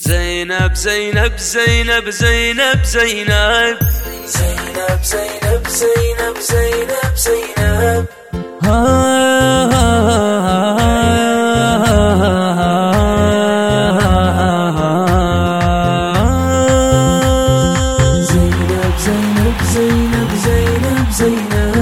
زينب زينب زينب زينب زينب. زينب زينب زينب زينب زينب. زينب زينب زينب زينب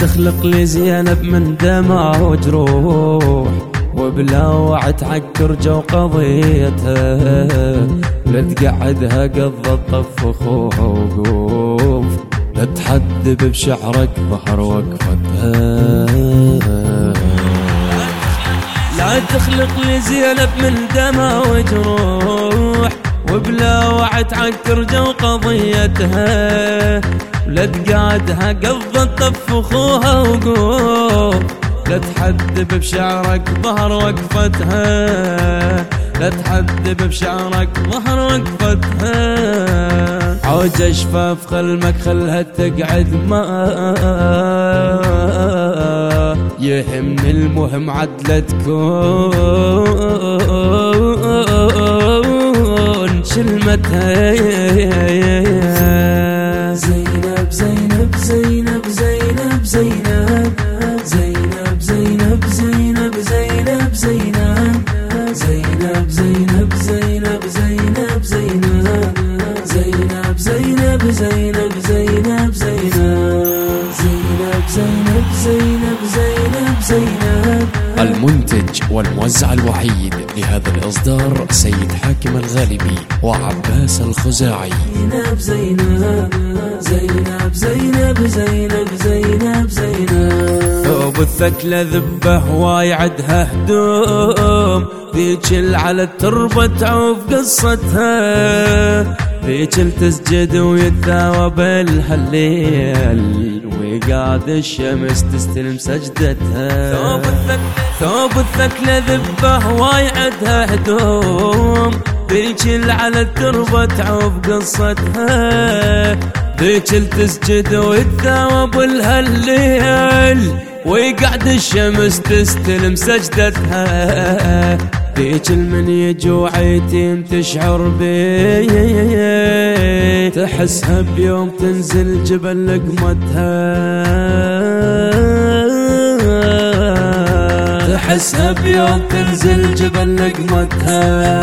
تخلق لي زينب من دمع وجروح وبلا وعد تعكر جو قضيتها لا تقعدها قض الطف اخوها وقوف لا تحدب بشعرك ظهر وقفتها لا تخلق لي زينب من دمع وجروح وبلا وعد تعكر جو قضيتها لا تقعدها قض الطف أخوها وقوف لا تحدب بشعرك ظهر وقفتها. لا تحدب بشعرك ظهر وقفتها. عوج شفاف خلمك خلها تقعد ما يهمني المهم عدلة تكون شلمتها. والموزع الوحيد لهذا الإصدار سيد حاكم الغالبي وعباس الخزاعي. زينب زينب زينب زينب زينب زينب زينب. ثوب الثكلة ذبة وايعدها هدوم ذيك على التربة تعوف قصتها. فيك التسجد ويتثاوب الهليل. ويقعد الشمس تستلم سجدتها. ثوب ثوب الثكلة ذبة هواي عدها هدوم. ذيك على التربة تعوف قصتها. ذيك التسجد ويتثاوب الهليل. ويقعد الشمس تستلم سجدتها. ذيك المن يجوع يتيم تشعر بيه تحسها بيوم تنزل جبل لقمتها. تحسها بيوم تنزل جبل لقمتها.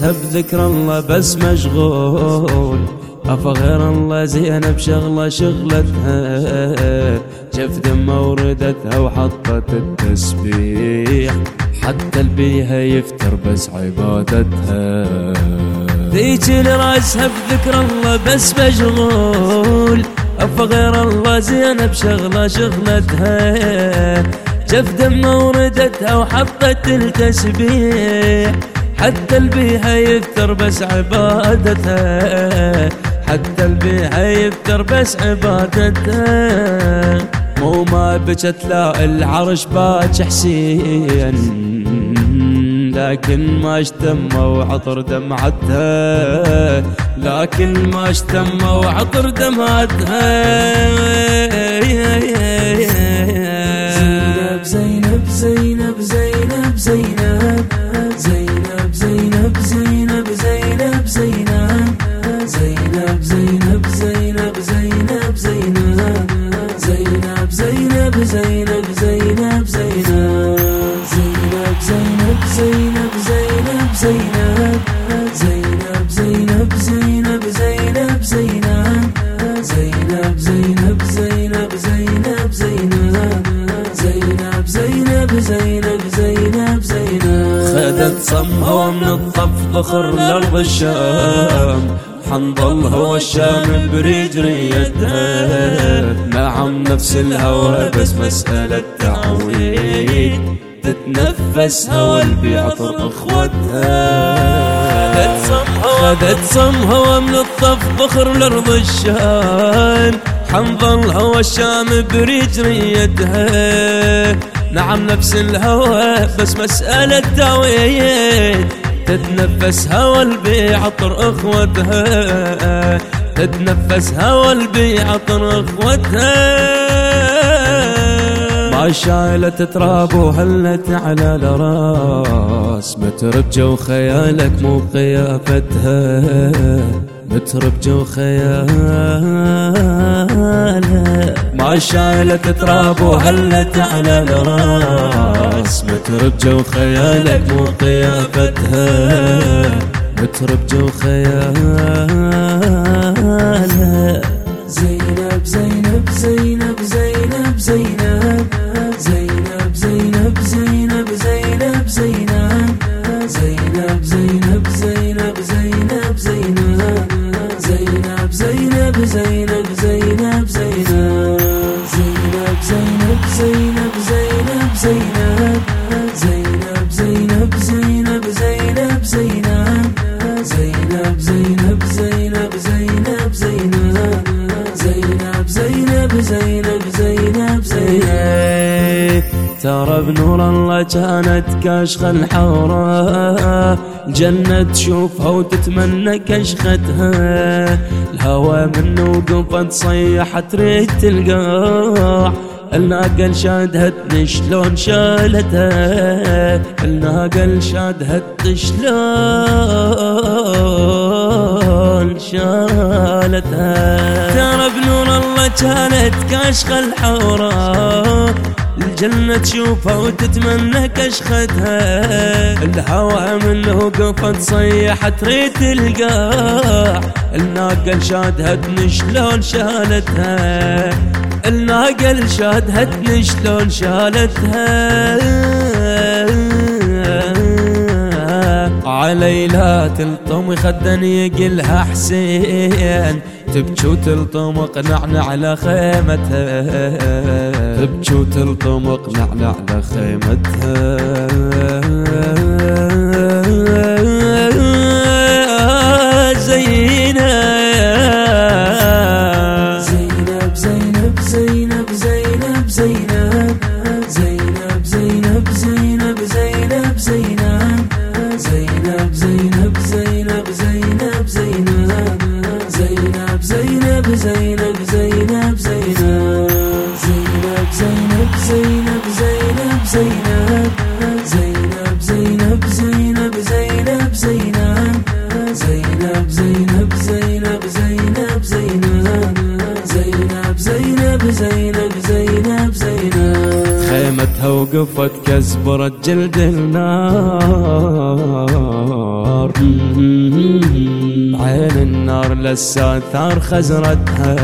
راسها بذكر الله بس مشغول. أفا غير الله زينب شغلة شغلتها. جف دم وردتها وحطت التسبيح. حتى البيها يفتر بس عبادتها. ذيك اللي راسها بذكر الله بس مشغول. أفا غير الله زينب شغلة شغلتها. جف دم وردتها وحطت التسبيح. حتى البيها يفتر بس عبادتها. حتى البيها يفتر بس عبادتها. مو ما بجت لا العرش باج حسين لكن ما اشتم وعطر دمعتها. لكن ما اشتم وعطر دمعتها. زينب زينب زينب زينب زينب زينب زينب زينب زينب زينب زينب زينب زينب زينب زينب زينب زينب زينب خدت صمها من الطف ضخر لأرض الشام حنظل هو الشام بريج ريدها نعم نفس الهوى بس مسألة تعويض تتنفس هوى البيعطر أخوتها. خذت صم هوى من الطف ضخر لأرض الشام حنظل هوى الشام بريج ريتها. نعم نفس الهوى بس مسألة تعويد تتنفس هوى البيعطر أخوتها. تتنفس هوى البيعطر أخوتها. ما شايلت تراب وهلت على الراس متربجة وخيالك مو قيافتها متربجة وخيالها ما شايلت تراب وهلت على الراس متربجة وخيالك مو قيافتها متربجة وخيالها كانت كاشخة الحورة الجنة تشوفها وتتمنى كشختها. الهوى من وقفت صيحت تريد تلقاح الناقل شادهتني شلون شالتها. الناقل شادهتني شلون شالتها. ترى بنور الله كانت كاشخة الحورة الجنة تشوفها وتتمنى كشختها. الهوى من وقفت صيحت تريد تلقاح الناقل شادهتني شلون شالتها. الناقل شادهتني شلون شالتها. علي لا تلطم خدني يقلها حسين. تبكي وتلطمق نعنع على خيمتها. تبكي وتلطمق نعنع على خيمتها. وقفت كزبرت جلد النار. عين النار لسه ثار خزرتها.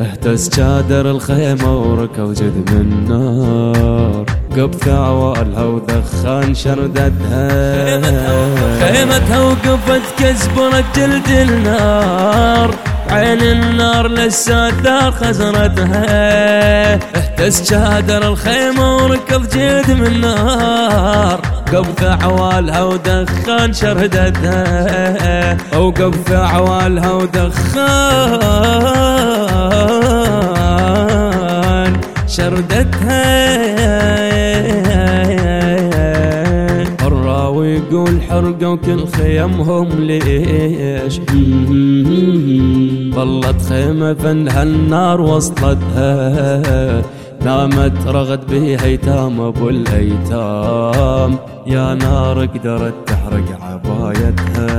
اهتز جادر الخيمة وركو جذب النار. قبث عوالها ودخان شردتها خيمتها وقفت كزبرت جلد النار. عين النار لسه ثار خزرتها. اهتز جادر الخيمة وركض جيد من نار. قبث عوالها ودخان شردتها وقبث عوالها ودخان شردتها الراوي يقول حرقوا وكل خيمهم ليش؟ ظلت خيمة فنها النار وصلتها نامت رغد بها ايتام أبو الأيتام. يا نار قدرت تحرق عبايتها.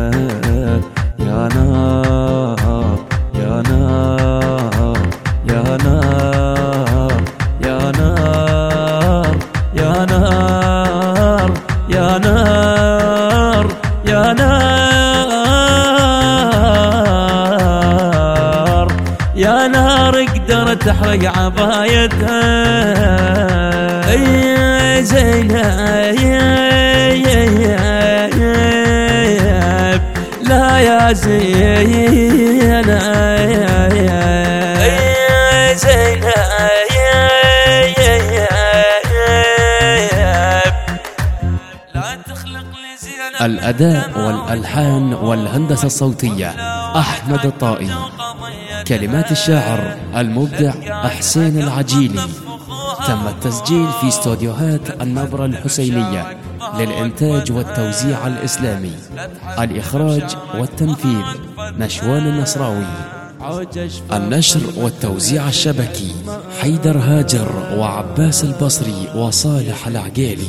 يا نار قدرت تحرق عبايتها يا زينة يا يا يا يا زينة الأداء والألحان والهندسة الصوتية أحمد الطائي كلمات الشاعر المبدع حسين العجيلي. تم التسجيل في استوديوهات النبرة الحسينية للإنتاج والتوزيع الإسلامي الإخراج والتنفيذ نشوان النصراوي النشر والتوزيع الشبكي حيدر هاجر وعباس البصري وصالح العقيلي.